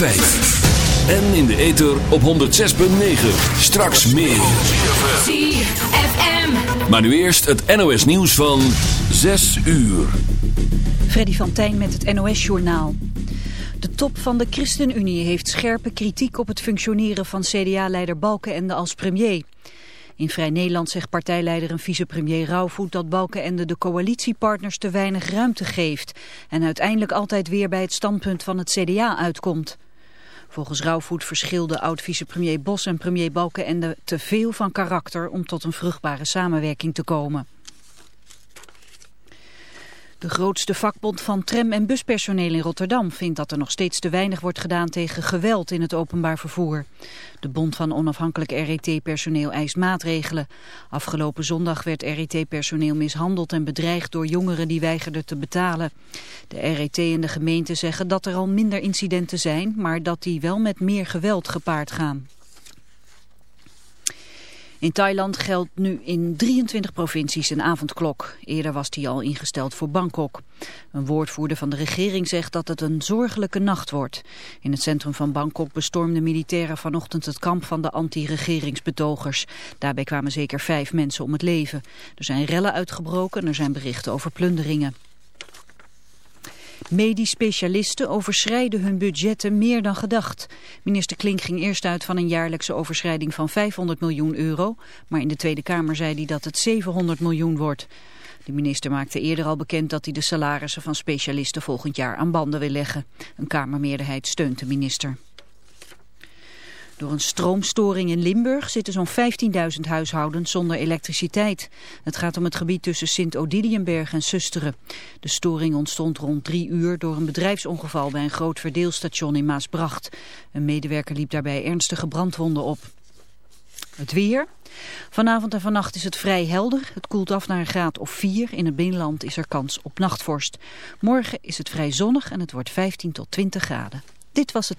En in de ether op 106.9. Straks meer. ZFM. Maar nu eerst het NOS nieuws van 6 uur. Freddy van Tijn met het NOS-journaal. De top van de ChristenUnie heeft scherpe kritiek op het functioneren van CDA-leider Balkenende als premier. In Vrij Nederland zegt partijleider en vicepremier Rauwvoet dat Balkenende de coalitiepartners te weinig ruimte geeft en uiteindelijk altijd weer bij het standpunt van het CDA uitkomt. Volgens Rauwvoet verschilden oud-vicepremier Bos en premier Balkenende te veel van karakter om tot een vruchtbare samenwerking te komen. De grootste vakbond van tram- en buspersoneel in Rotterdam vindt dat er nog steeds te weinig wordt gedaan tegen geweld in het openbaar vervoer. De bond van onafhankelijk RET-personeel eist maatregelen. Afgelopen zondag werd RET-personeel mishandeld en bedreigd door jongeren die weigerden te betalen. De RET en de gemeente zeggen dat er al minder incidenten zijn, maar dat die wel met meer geweld gepaard gaan. In Thailand geldt nu in 23 provincies een avondklok. Eerder was die al ingesteld voor Bangkok. Een woordvoerder van de regering zegt dat het een zorgelijke nacht wordt. In het centrum van Bangkok bestormden militairen vanochtend het kamp van de anti-regeringsbetogers. Daarbij kwamen zeker vijf mensen om het leven. Er zijn rellen uitgebroken en er zijn berichten over plunderingen. Medisch specialisten overschrijden hun budgetten meer dan gedacht. Minister Klink ging eerst uit van een jaarlijkse overschrijding van 500 miljoen euro. Maar in de Tweede Kamer zei hij dat het 700 miljoen wordt. De minister maakte eerder al bekend dat hij de salarissen van specialisten volgend jaar aan banden wil leggen. Een Kamermeerderheid steunt de minister. Door een stroomstoring in Limburg zitten zo'n 15.000 huishoudens zonder elektriciteit. Het gaat om het gebied tussen Sint-Odiliënberg en Susteren. De storing ontstond rond drie uur door een bedrijfsongeval bij een groot verdeelstation in Maasbracht. Een medewerker liep daarbij ernstige brandwonden op. Het weer. Vanavond en vannacht is het vrij helder. Het koelt af naar een graad of 4. In het binnenland is er kans op nachtvorst. Morgen is het vrij zonnig en het wordt 15 tot 20 graden. Dit was het.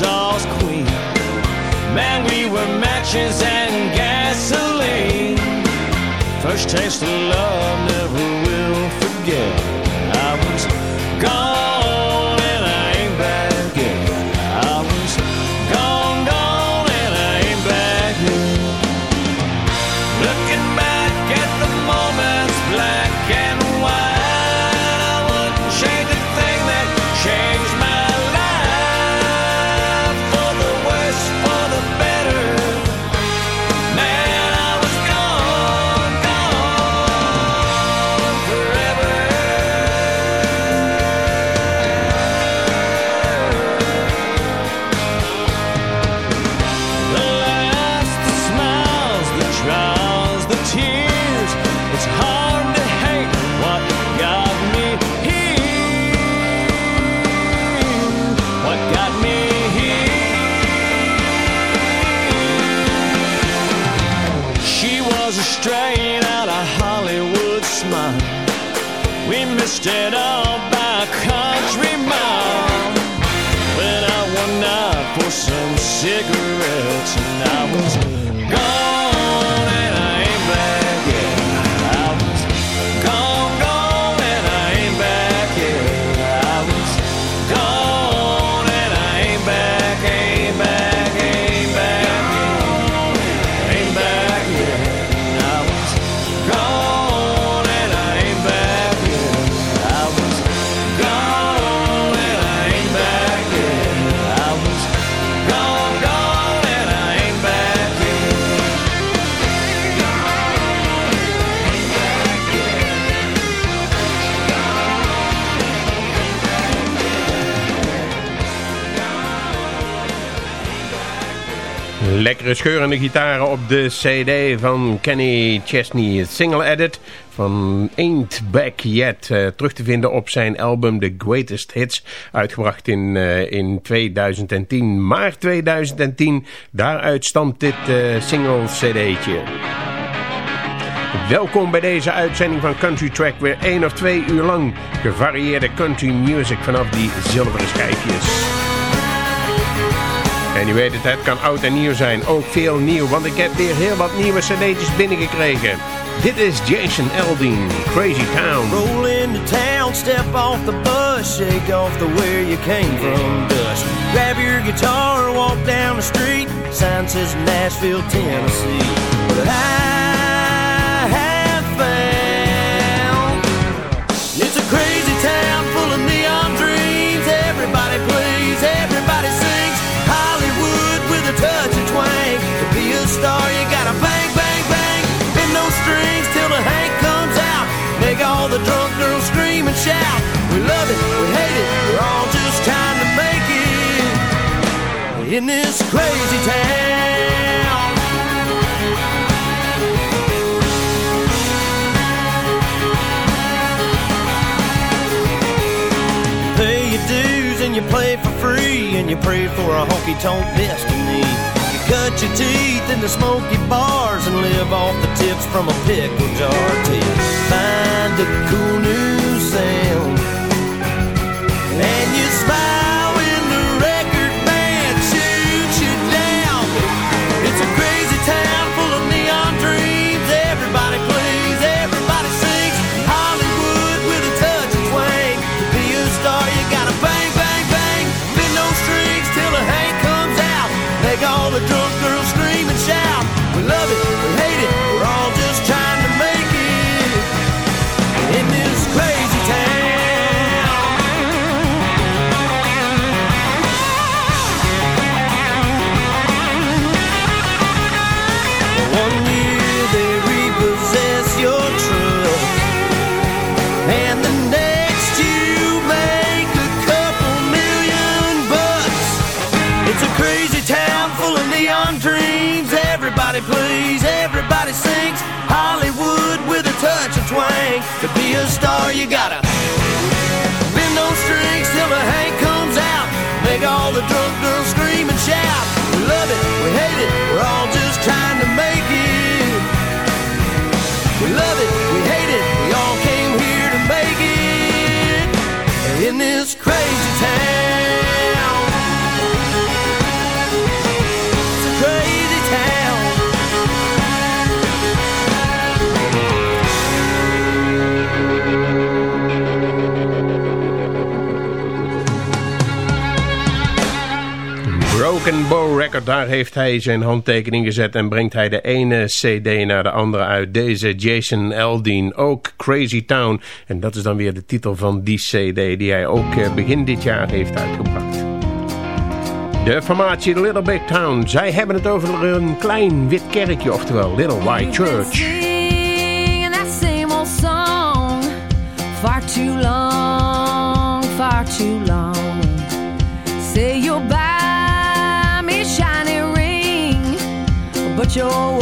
Pepper queen. Man, we were matches and gasoline. First taste of love, never will forget. Lekkere scheurende gitaren op de cd van Kenny Chesney. Single edit van Ain't Back Yet. eh, terug te vinden op zijn album The Greatest Hits. Uitgebracht in, eh, in 2010. Maart 2010. Daaruit stamt dit eh, single cd'tje. Welkom bij deze uitzending van Country Track. Weer één of twee uur lang gevarieerde country music vanaf die zilveren schijfjes. En je weet het, het kan oud en nieuw zijn. Ook veel nieuw, want ik heb weer heel wat nieuwe cd'tjes binnengekregen. Dit is Jason Eldeen, Crazy Town. Roll into town, step off the bus, shake off the where you came from dust. Grab your guitar, walk down the street. Sign says Nashville, Tennessee. But I star, you gotta bang, bang, bang. Bend those strings till the Hank comes out. Make all the drunk girls scream and shout. We love it, we hate it, we're all just trying to make it in this crazy town. Pay your dues and you play for free and you pray for a honky tonk destiny. Cut your teeth in the smoky bars and live off the tips from a pickle jar till find a cool new sound. And you smile you gotta Daar heeft hij zijn handtekening gezet en brengt hij de ene cd naar de andere uit. Deze Jason Aldean, ook Crazy Town. En dat is dan weer de titel van die cd die hij ook eh, begin dit jaar heeft uitgebracht. De formatie Little Big Town, zij hebben het over een klein wit kerkje, oftewel Little White Church. Far too your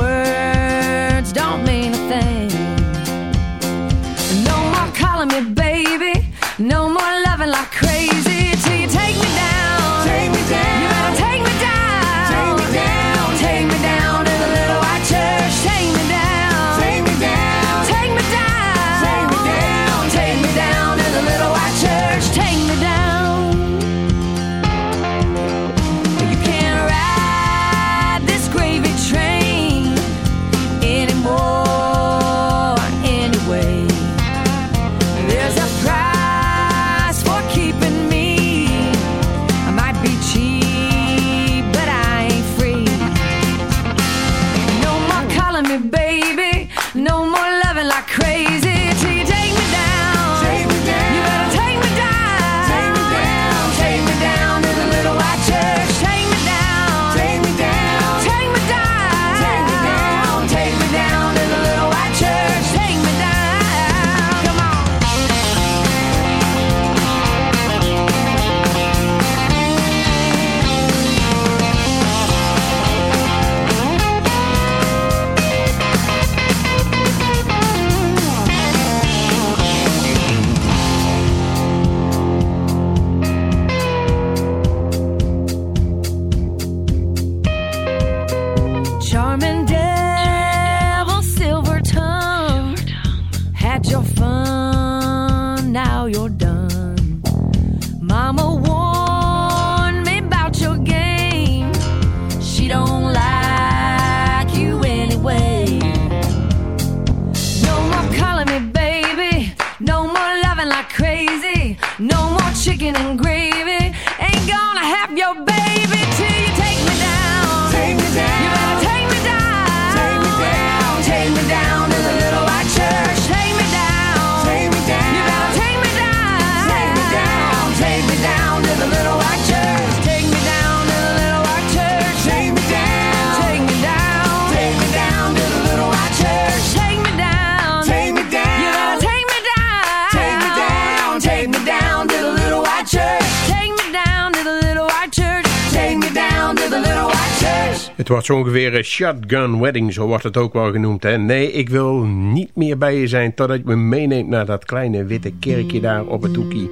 Het wordt zo ongeveer een shotgun wedding, zo wordt het ook wel genoemd. Hè? Nee, ik wil niet meer bij je zijn totdat je me meeneemt naar dat kleine witte kerkje daar op het hoekie.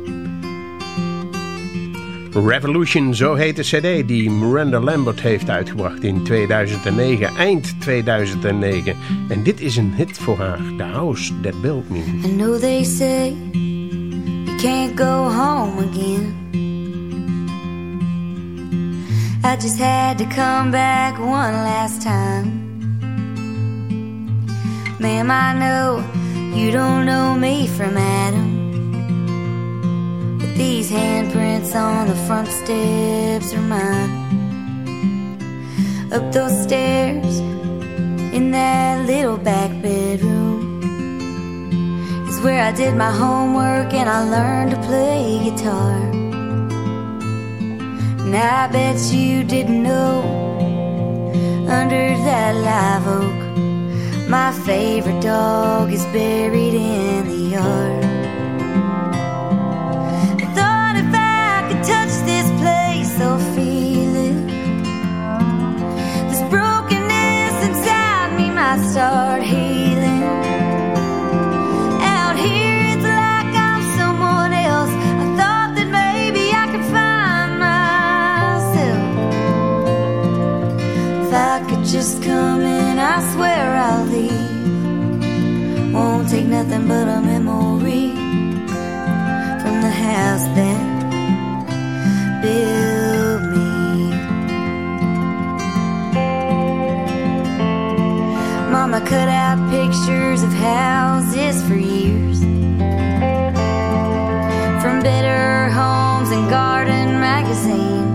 Revolution, zo heet de cd die Miranda Lambert heeft uitgebracht in 2009, eind 2009. En dit is een hit voor haar, The House That Built Me. I they say you can't go home again. I just had to come back one last time. Ma'am, I know you don't know me from Adam. But these handprints on the front steps are mine. Up those stairs in that little back bedroom is where I did my homework and I learned to play guitar. And I bet you didn't know under that live oak, my favorite dog is buried. nothing but a memory from the house that built me. Mama cut out pictures of houses for years from better homes and garden magazine.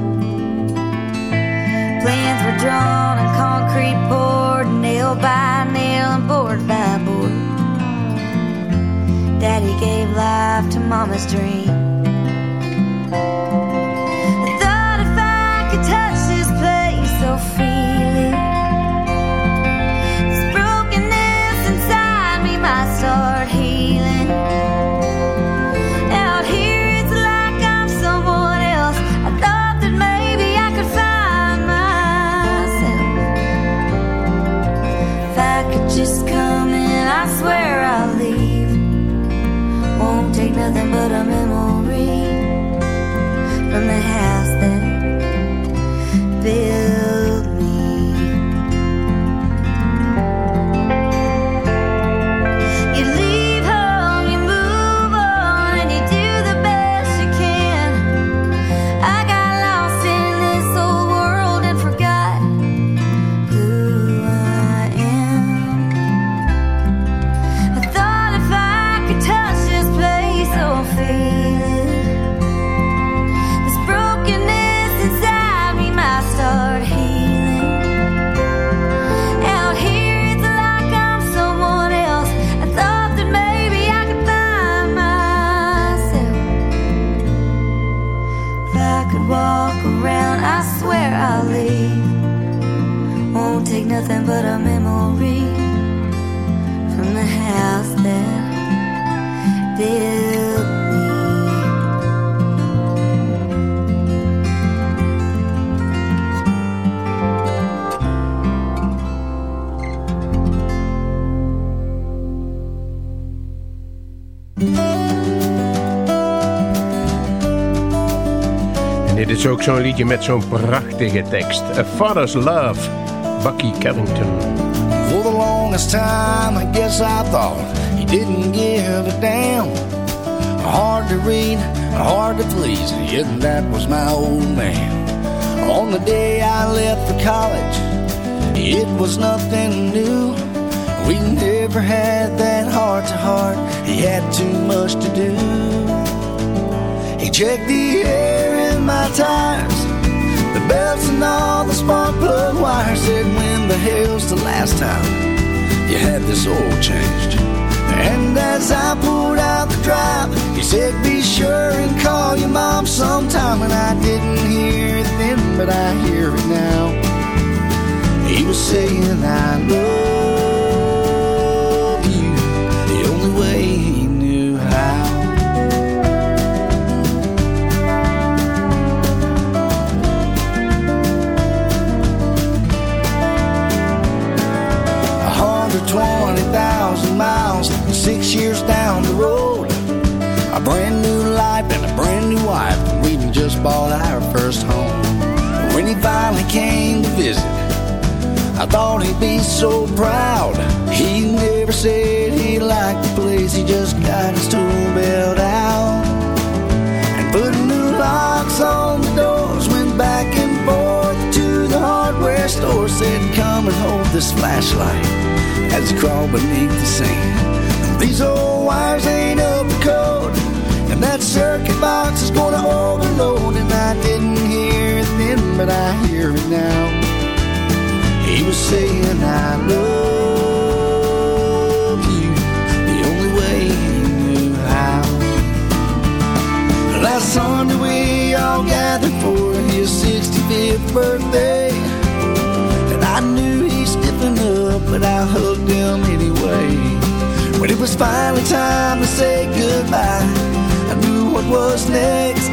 Plans were drawn and concrete poured nail by. Daddy gave life to Mama's dream. ook zo'n liedje met zo'n prachtige tekst. A Father's Love, Bucky Carrington. For the longest time, I guess I thought he didn't give a damn. Hard to read, hard to please, yet that was my old man. On the day I left the college, it was nothing new. We never had that heart to heart, he had too much to do. He checked the air my tires, the belts and all the spark plug wires. Said, when the hell's the last time you had this oil changed? And as I pulled out the drive, he said, Be sure and call your mom sometime. And I didn't hear it then, but I hear it now. He was saying, I love this flashlight as he crawled beneath the sand. These old wires ain't up to code, and that circuit box is gonna overload. And I didn't hear it then, but I hear it now. He was saying, I love you the only way he knew how. Last Sunday we all gathered for his 65th birthday. And I knew but I hugged him anyway. When it was finally time to say goodbye, I knew what was next.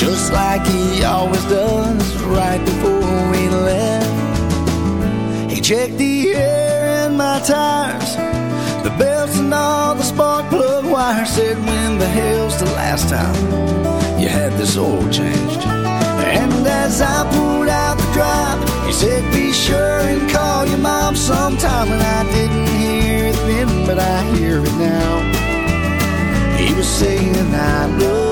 Just like he always does right before we left. He checked the air in my tires, the belts and all the spark plug wires. Said, when the hell's the last time you had this oil changed? And as I pulled out drive, he said, be sure and call your mom sometime. And I didn't hear it then, but I hear it now. He was saying, I love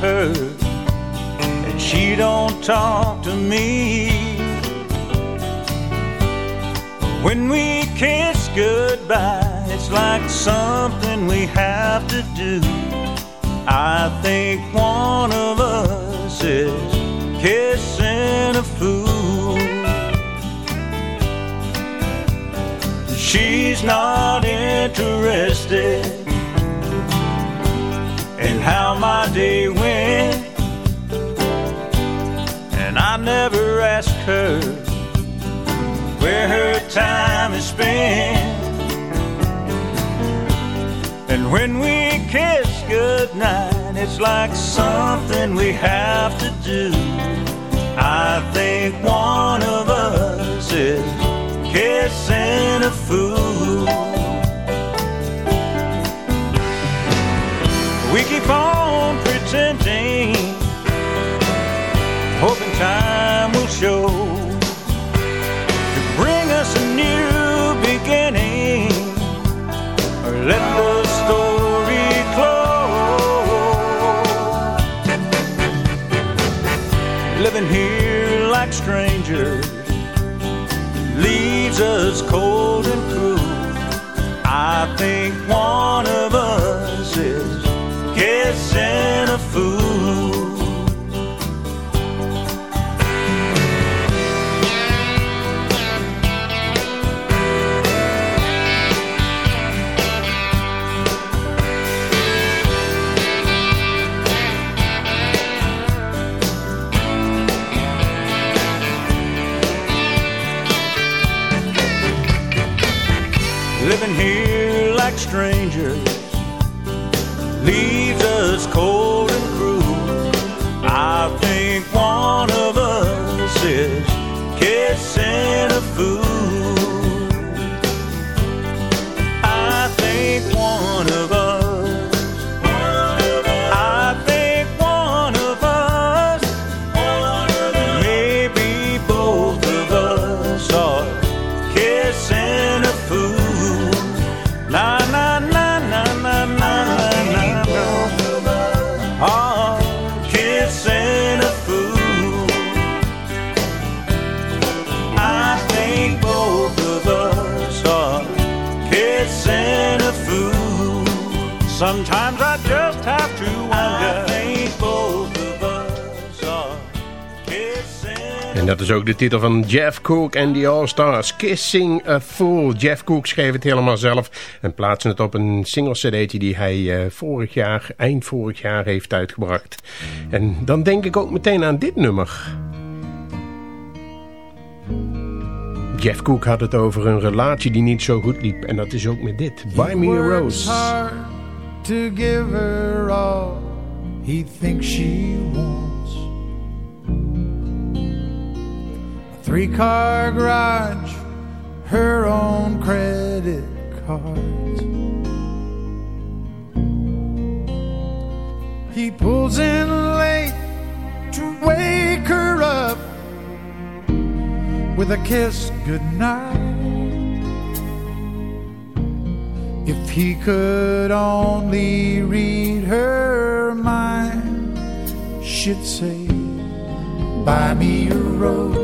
her, and she don't talk to me. When we kiss goodbye, it's like something we have to do. I think one of us is kissing a fool. She's not interested in how my day never ask her where her time is spent. And when we kiss goodnight, it's like something we have to do. I think one of us is kissing a fool. We keep on pretending, time will show to bring us a new beginning or let the story close. Living here like strangers leaves us cold and cruel. I think En dat is ook de titel van Jeff Cook en the All-Stars. Kissing a Fool. Jeff Cook schreef het helemaal zelf en plaatste het op een single cd die hij eh, vorig jaar, eind vorig jaar heeft uitgebracht. En dan denk ik ook meteen aan dit nummer. Jeff Cook had het over een relatie die niet zo goed liep. En dat is ook met dit. Buy Me a Rose. hard to give her all he thinks she wants. A three-car garage, her own credit cards. He pulls in late to wake her up with a kiss goodnight. If he could only read her mind, she'd say, Buy me a rose,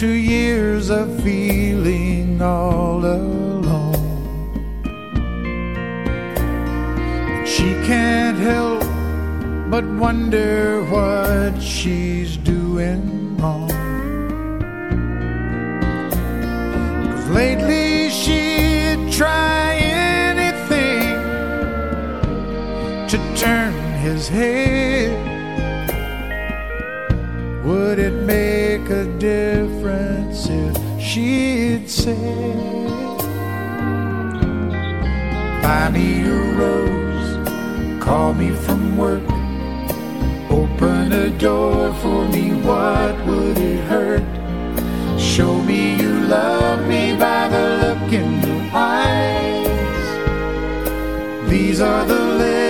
to years of feeling all alone. And she can't help but wonder what she's doing wrong. Cause lately she'd try anything to turn his head. Would it make a difference if she'd say, Buy me a rose, call me from work, open a door for me, what would it hurt? Show me you love me by the look in your eyes. These are the little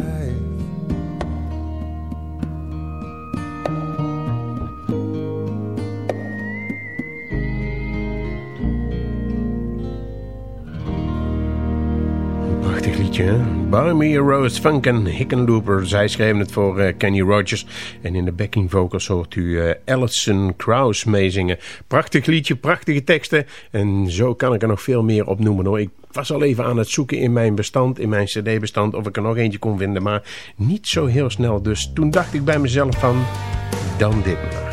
Liedje, hè? Buy Me a Rose, Hickenlooper. Zij schreven het voor eh, Kenny Rogers. En in de backing vocals hoort u eh, Alison Krauss meezingen. Prachtig liedje, prachtige teksten. En zo kan ik er nog veel meer op noemen hoor. Ik was al even aan het zoeken in mijn bestand, in mijn cd-bestand... of ik er nog eentje kon vinden, maar niet zo heel snel. Dus toen dacht ik bij mezelf van... dan dit maar.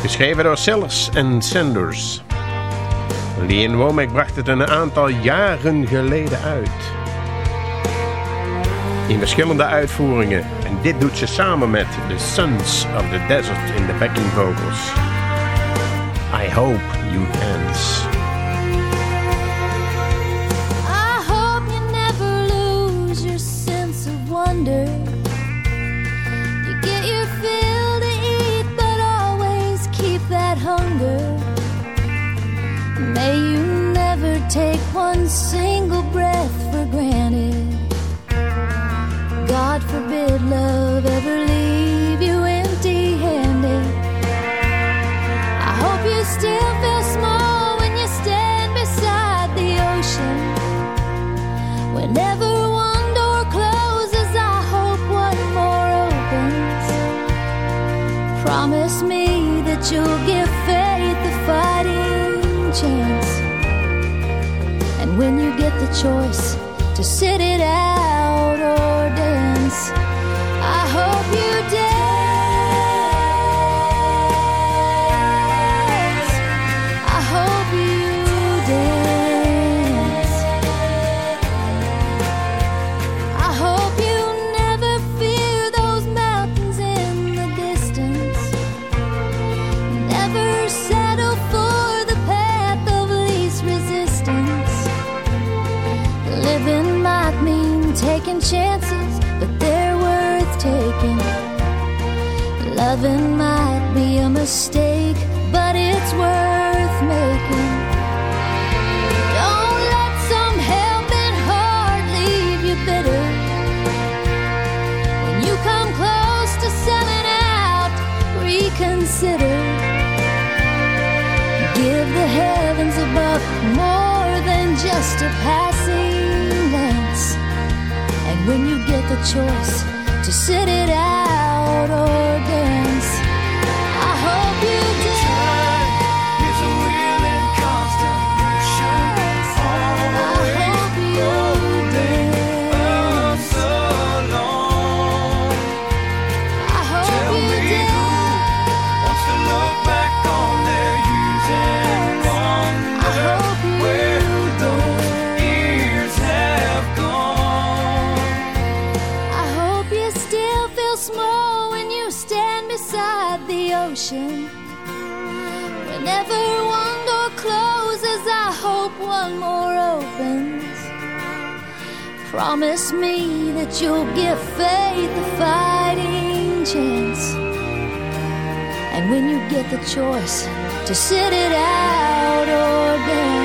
Geschreven door Sellers en Sanders. Leon Womack bracht het een aantal jaren geleden uit. In verschillende uitvoeringen. En dit doet ze samen met The Sons of the Desert in de backing vocals. I hope you dance. One single breath for granted. God forbid love ever leave choice to sit it out might be a mistake, but it's worth making. Don't let some helping heart leave you bitter. When you come close to selling out, reconsider. Give the heavens above more than just a passing glance. And when you get the choice to sit it out or dance, one more opens. Promise me that you'll give faith a fighting chance. And when you get the choice to sit it out or dance.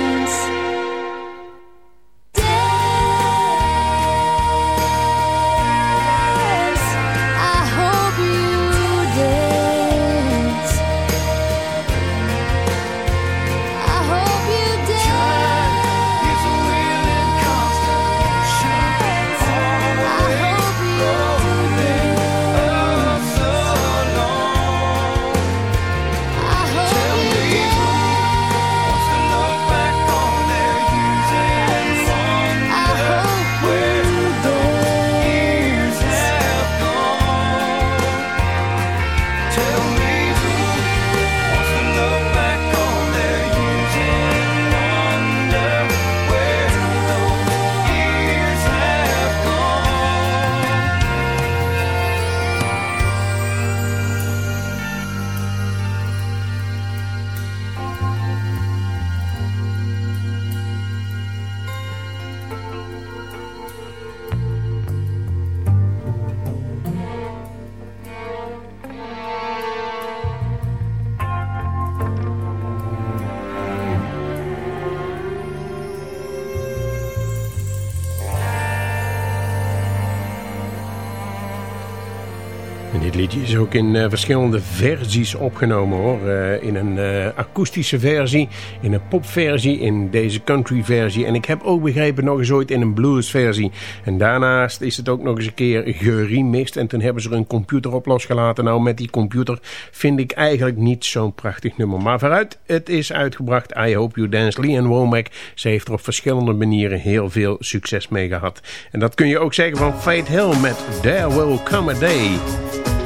Liedje is ook in eh, verschillende versies opgenomen hoor. Eh, in een eh, akoestische versie, in een popversie, in deze country versie. En ik heb ook begrepen nog eens ooit in een blues versie. En daarnaast is het ook nog eens een keer geremixed. En toen hebben ze er een computer op losgelaten. Nou met die computer vind ik eigenlijk niet zo'n prachtig nummer. Maar vooruit, het is uitgebracht. I Hope You Dance. Lee Womack. Ze heeft er op verschillende manieren heel veel succes mee gehad. En dat kun je ook zeggen van Fate Hill met There Will Come a Day.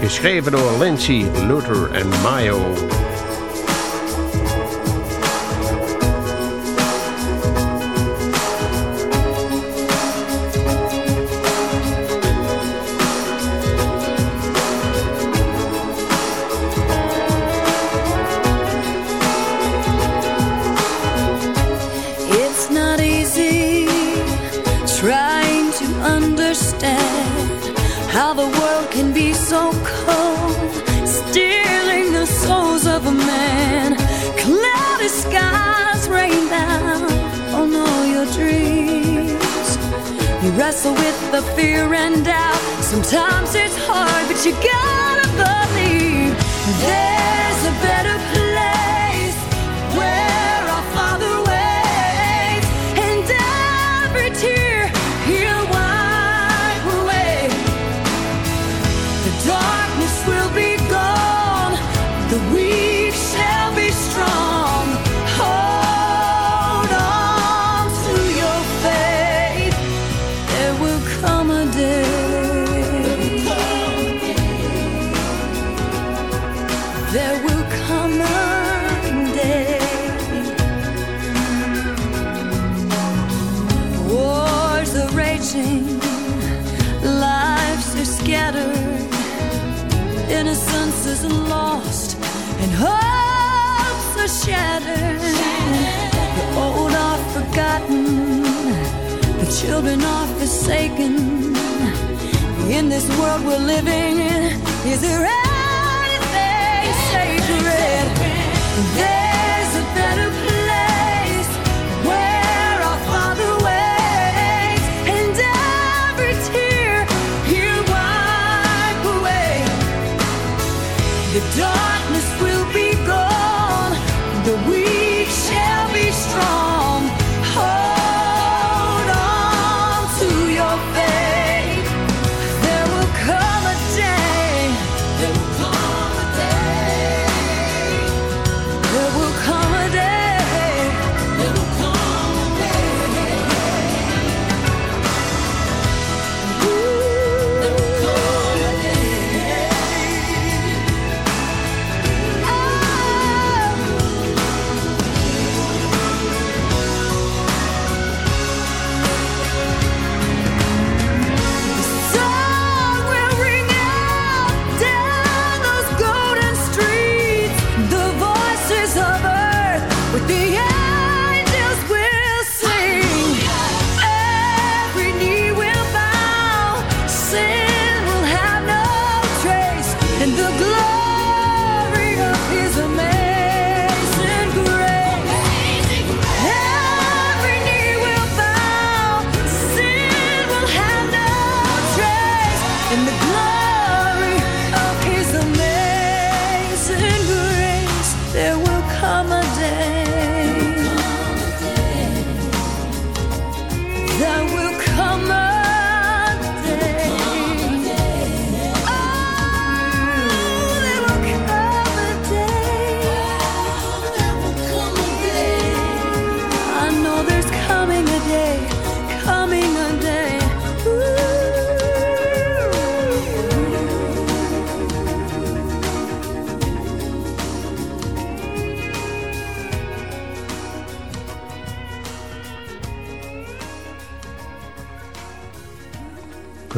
Geschreven door Lindsay, Luther en Mayo. Wrestle with the fear and doubt. Sometimes it's hard, but you gotta children are forsaken. In this world we're living in, is there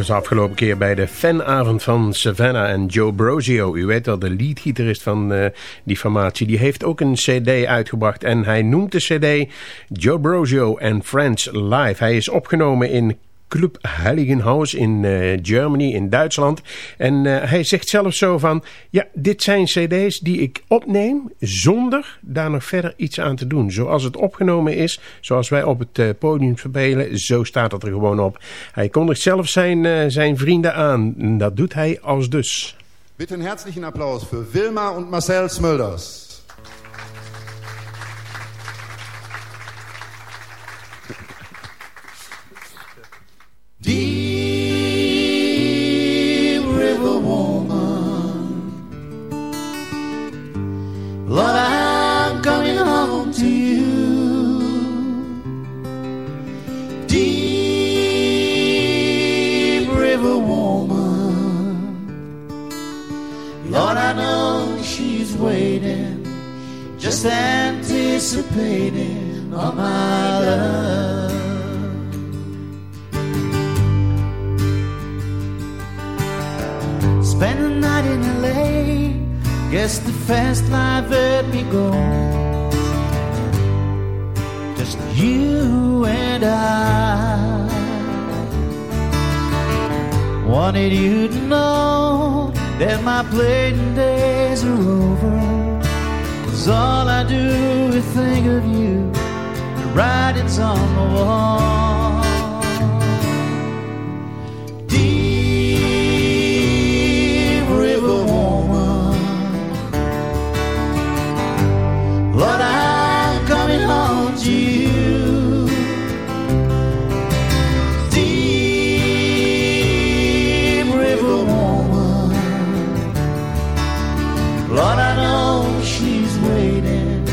Afgelopen keer bij de fanavond van Savannah en Joe Brosio. U weet al, de leadgitarist van eh, die formatie. Die heeft ook een cd uitgebracht en hij noemt de cd Joe Brosio and Friends Live. Hij is opgenomen in Club Heiligenhaus in eh, Germany, in Duitsland. En eh, hij zegt zelf zo van... Ja, dit zijn cd's die ik opneem zonder daar nog verder iets aan te doen. Zoals het opgenomen is, zoals wij op het eh, podium spelen, zo staat het er gewoon op. Hij kondigt zelf zijn, zijn vrienden aan. En dat doet hij als dus. Bitte einen herzlichen Applaus für Wilma und Marcel Smulders. Deep river woman, Lord, I'm coming home to you. Deep river woman, Lord, I know she's waiting, just anticipating all my love. Spend the night in LA. Guess the fast life let me go. Just you and I. Wanted you to know that my playing days are over. Cause all I do is think of you. The writing's on the wall. Lord, I'm coming home to you. Deep river woman, Lord, I know she's waiting,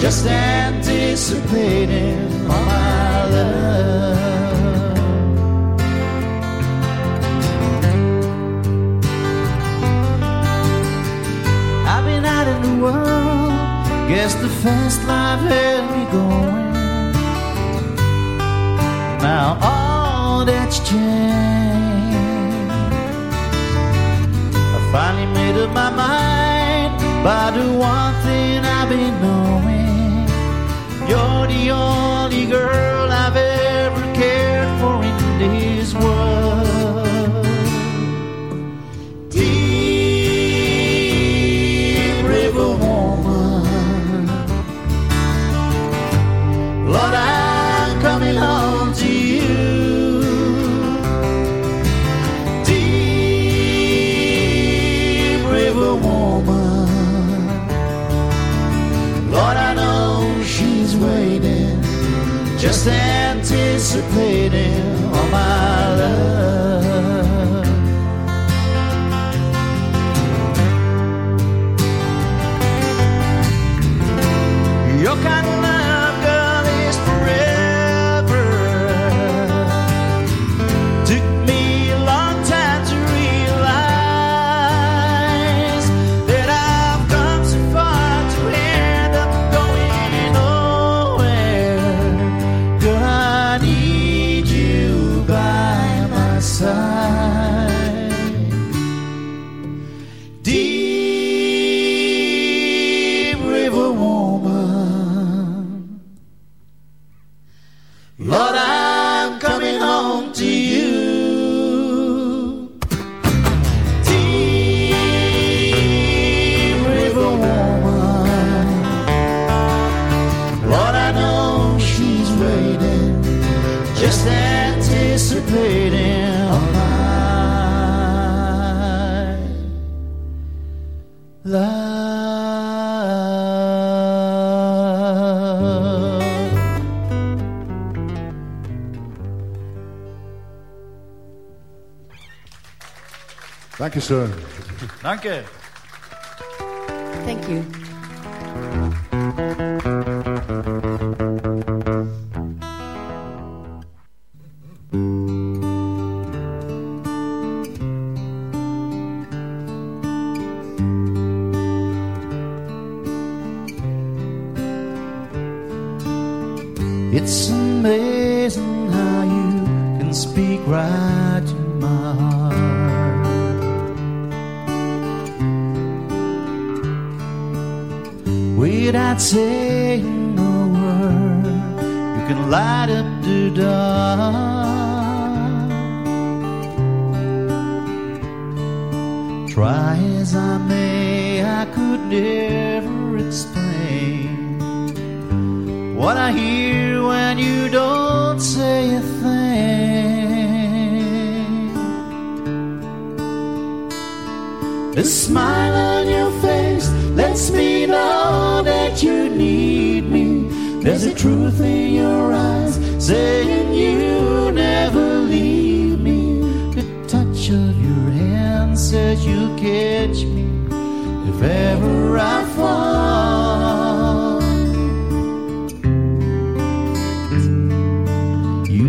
just anticipating my. fast life had me going. Now all that's changed. I finally made up my mind by the one thing I've been knowing. You're the only girl. just anticipating Dankeschön. Danke. Thank you.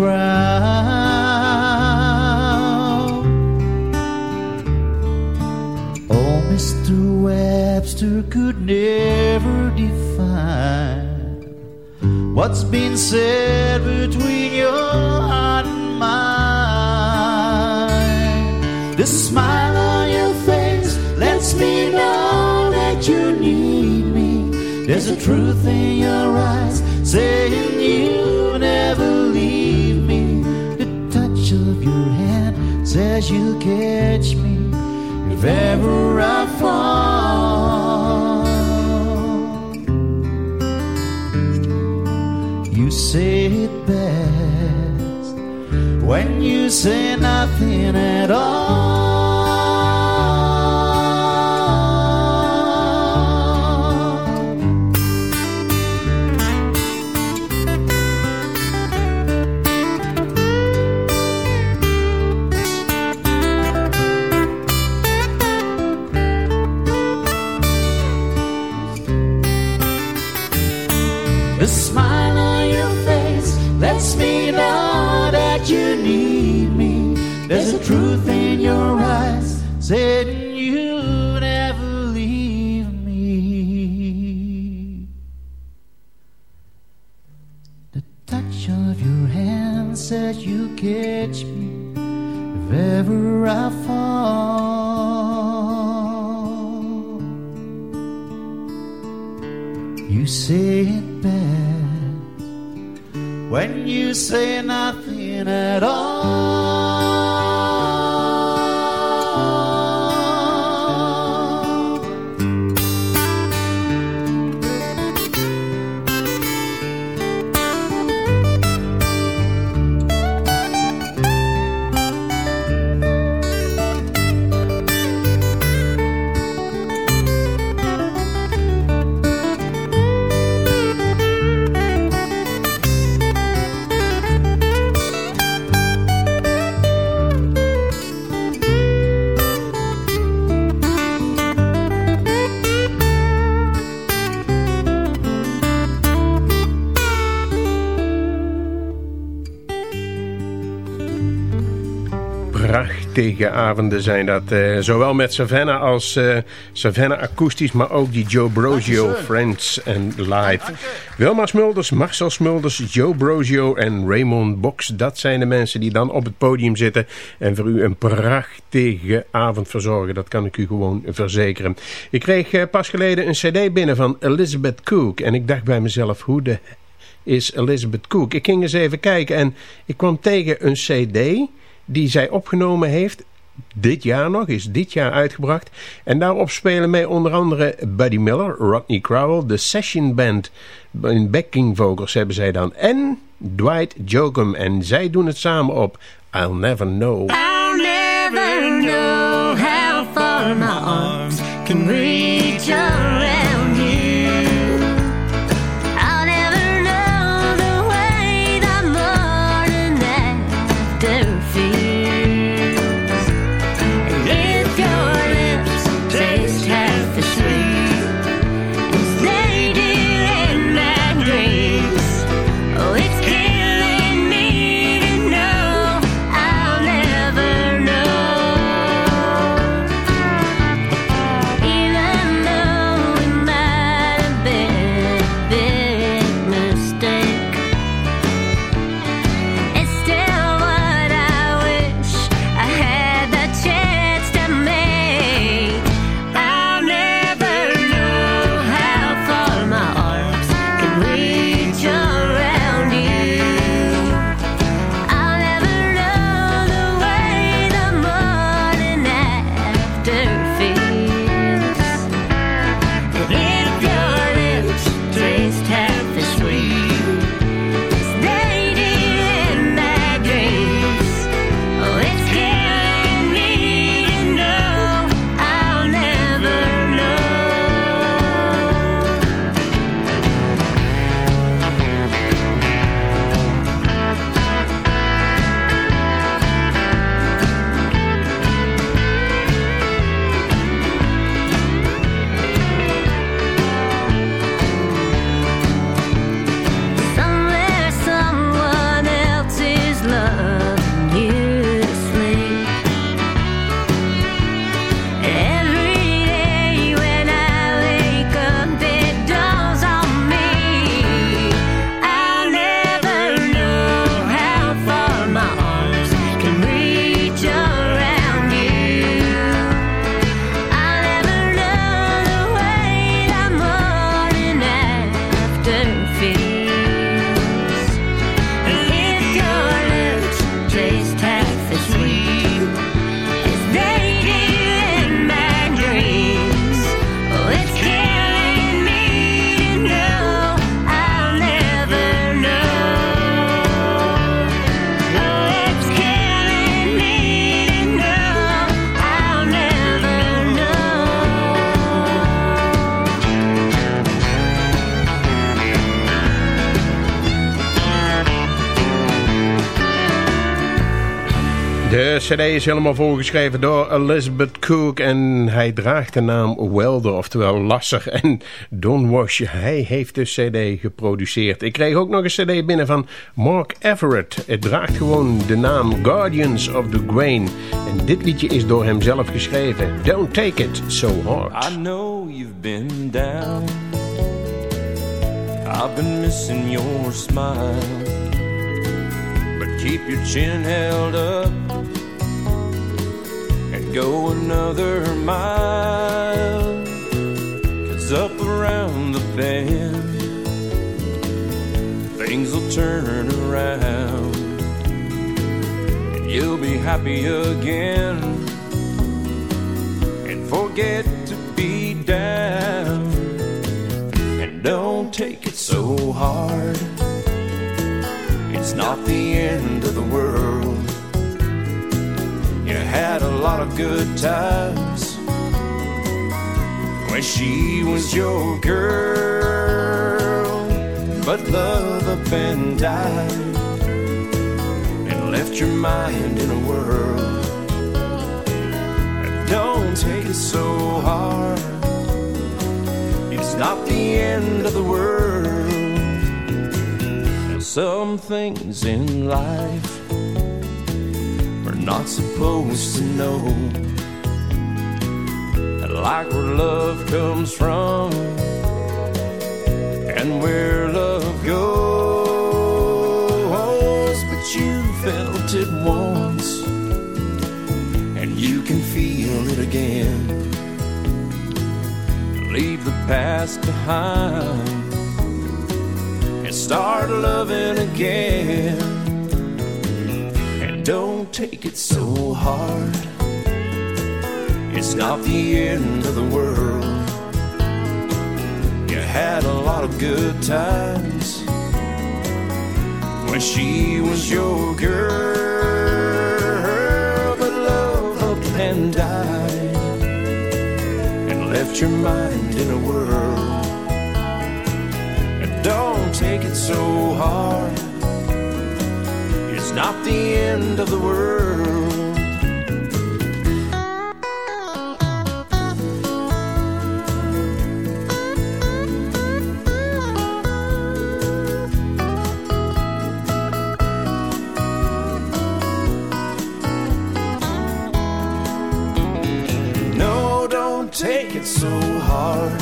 crowd. Oh, Mr. Webster could never define what's been said between your heart and mine. The smile on your face lets me know that you need me. There's a truth in your eyes saying you says you'll catch me if ever I fall. You say it best when you say nothing at all. There's a truth in your eyes saying you never leave me. The touch of your hand says you catch me if ever I fall. You say it best when you say nothing at all. Avonden zijn dat. eh, zowel met Savannah als eh, Savannah akoestisch, maar ook die Joe Brosio Friends and Live. Wilma Smulders, Marcel Smulders, Joe Brosio en Raymond Box. Dat zijn de mensen die dan op het podium zitten en voor u een prachtige avond verzorgen. Dat kan ik u gewoon verzekeren. Ik kreeg eh, pas geleden een cd binnen van Elizabeth Cook en ik dacht bij mezelf, hoe de is Elizabeth Cook? Ik ging eens even kijken en ik kwam tegen een cd die zij opgenomen heeft. Dit jaar nog, is dit jaar uitgebracht. En daarop spelen mee onder andere Buddy Miller, Rodney Crowell, de Session Band. In backing vocals hebben zij dan. En Dwight Jokum. En zij doen het samen op I'll Never Know. I'll never know how far my arms can reach cd is helemaal voorgeschreven door Elizabeth Cook en hij draagt de naam Welder, oftewel Lasser. En Don Wash, hij heeft de cd geproduceerd. Ik kreeg ook nog een cd binnen van Mark Everett. Het draagt gewoon de naam Guardians of the Grain. En dit liedje is door hem zelf geschreven. Don't take it so hard. I know you've been down. I've been missing your smile. But keep your chin held up go another mile. Cause up around the bend, things will turn around. And you'll be happy again and forget to be down. And don't take it so hard. It's not the end of the world. You had a lot of good times when she was your girl. But love up and died and left your mind in a whirl. Don't take it so hard. It's not the end of the world. There's some things in life not supposed to know. Like where love comes from and where love goes. But you felt it once and you can feel it again. Leave the past behind and start loving again. Don't take it so hard. It's not the end of the world. You had a lot of good times when she was your girl. But love up and died and left your mind in a whirl. And don't take it so hard. It's not the end of the world. No, don't take it so hard.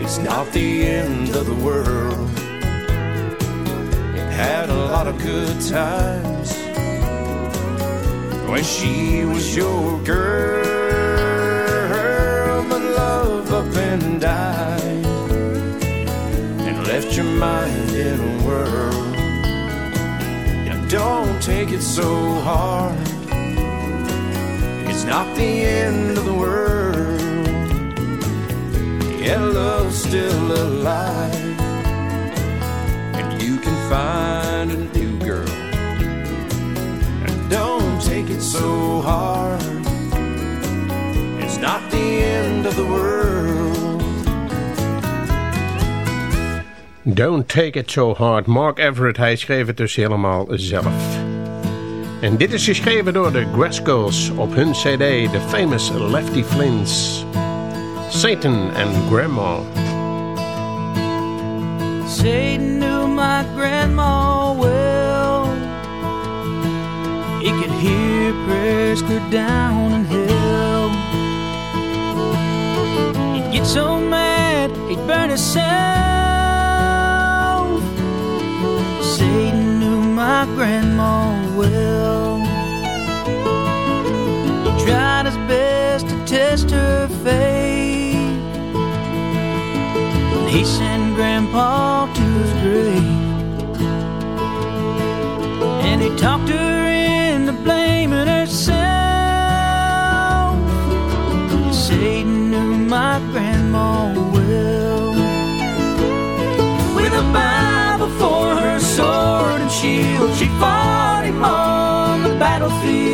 It's not the end of the world. Had a lot of good times when she was your girl. But love up and died and left your mind in a whirl. Now don't take it so hard. It's not the end of the world. Yeah, love's still alive. Find a new girl. And don't take it so hard. It's not the end of the world. Don't take it so hard. Mark Everett, hij schreef het dus helemaal zelf. En dit is geschreven door de Grascals op hun cd, The Famous Lefty Flints. Satan and Grandma. Satan my grandma well. He could hear prayers clear down in hell. He'd get so mad he'd burn himself. Satan knew my grandma well. He tried his best to test her faith. He sent Grandpa to his grave. Talked her into blaming herself. Satan knew my grandma well. With a Bible for her sword and shield, she fought him on the battlefield.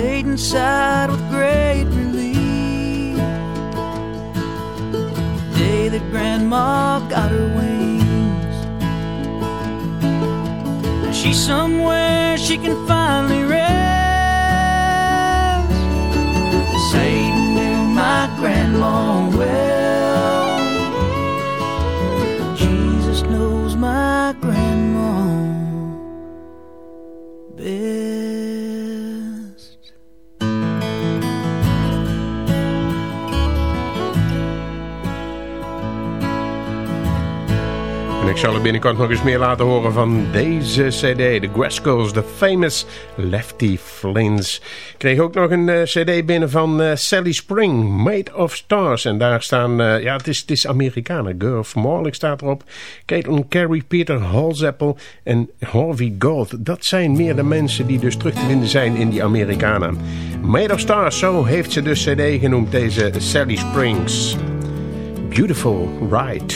Satan sighed with great relief the day that Grandma got her wings. She's somewhere she can finally rest. Satan knew my grandma zal er binnenkort nog eens meer laten horen van deze cd. De Grascals, The Famous Lefty Flins. Ik kreeg ook nog een eh, cd binnen van eh, Sally Spring, Made of Stars. En daar staan, eh, ja het is, is Amerikanen. Gurf Morley staat erop. Caitlin Carey, Peter Halzappel en Harvey Gold. Dat zijn meer de mensen die dus terug te vinden zijn in die Amerikanen. Made of Stars, zo heeft ze dus cd genoemd, deze Sally Springs. Beautiful Ride.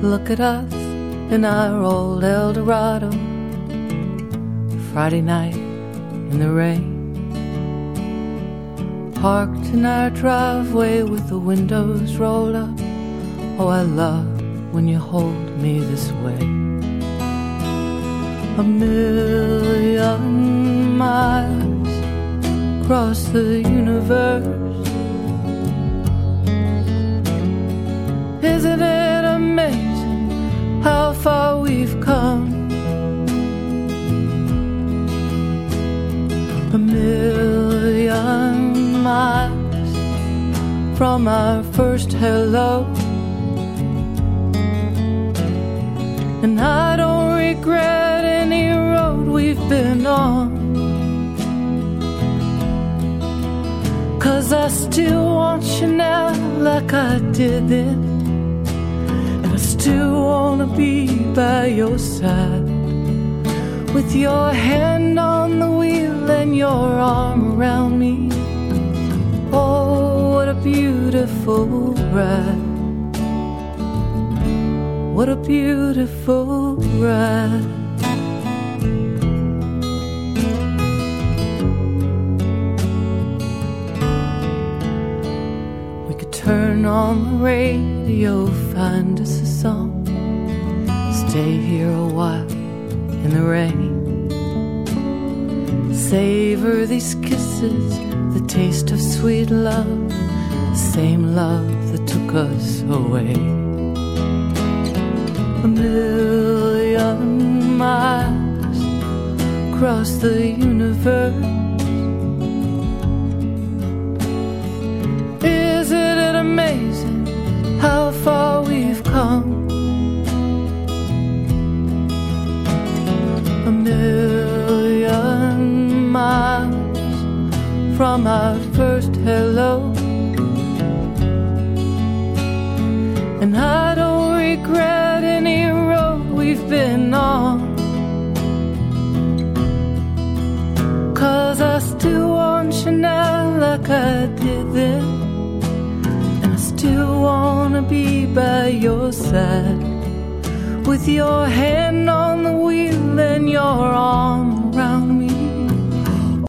Look at us in our old Eldorado. Friday night in the rain. Parked in our driveway with the windows rolled up. Oh, I love when you hold me this way. A million miles across the universe. Isn't it amazing how far we've come? A million miles from our first hello. And I don't regret any road we've been on. Cause I still want you now like I did then. Still wanna be by your side. With your hand on the wheel and your arm around me. Oh, what a beautiful ride. What a beautiful ride. We could turn on the radio, find us a song, stay here a while in the rain. Savor these kisses, the taste of sweet love, the same love that took us away. A million miles across the universe. Isn't it amazing how far we've come? A million miles from our first hello. And I don't regret any road we've been on. Cause I still want you now like I did then. Wanna be by your side. With your hand on the wheel and your arm.